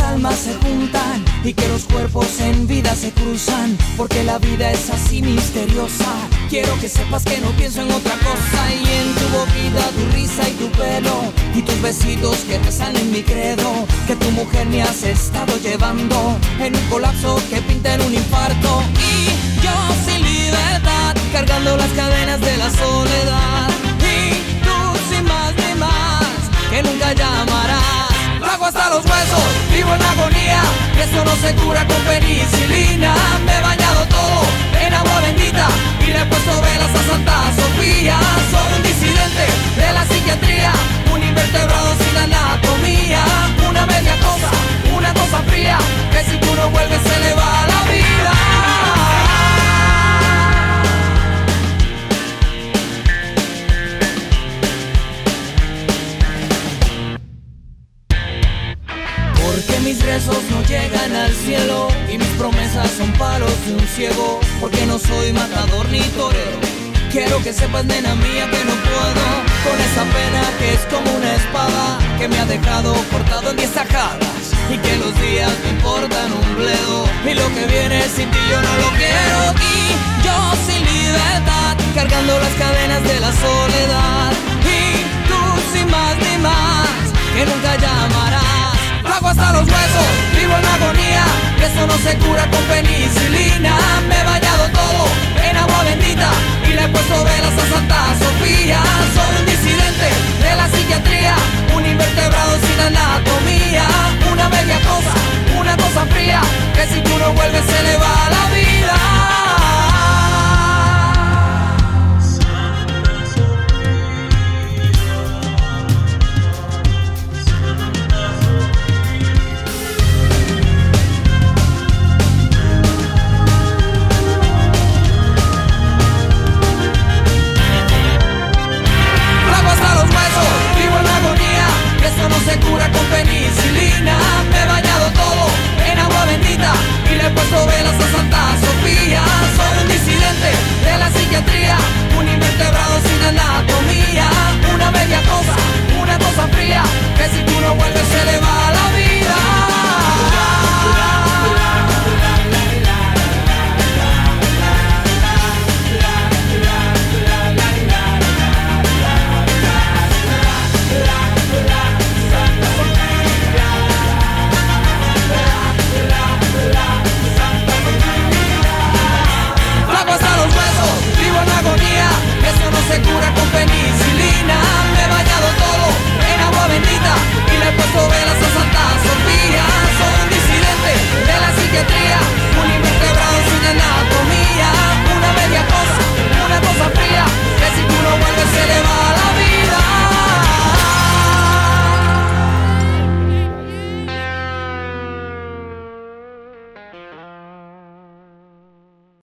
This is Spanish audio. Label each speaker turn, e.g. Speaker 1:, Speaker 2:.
Speaker 1: almas se juntan y que los cuerpos en vida se cruzan, porque la vida es así misteriosa. Quiero que sepas que no pienso en otra cosa y en tu boquita, tu risa y tu pelo y tus besitos que rezan en mi credo, que tu mujer me has estado llevando en un colapso que pinta en un infarto y agonía, y eso no se cura con penicilina. Porque mis rezos no llegan al cielo y mis promesas son palos de un ciego. Porque no soy matador ni torero. Quiero que sepas, nena mía, que no puedo con esa pena que es como una espada que me ha dejado cortado en diez tajadas y que los días me importan un bledo y lo que viene sin ti yo no lo quiero eso no se cura con. Me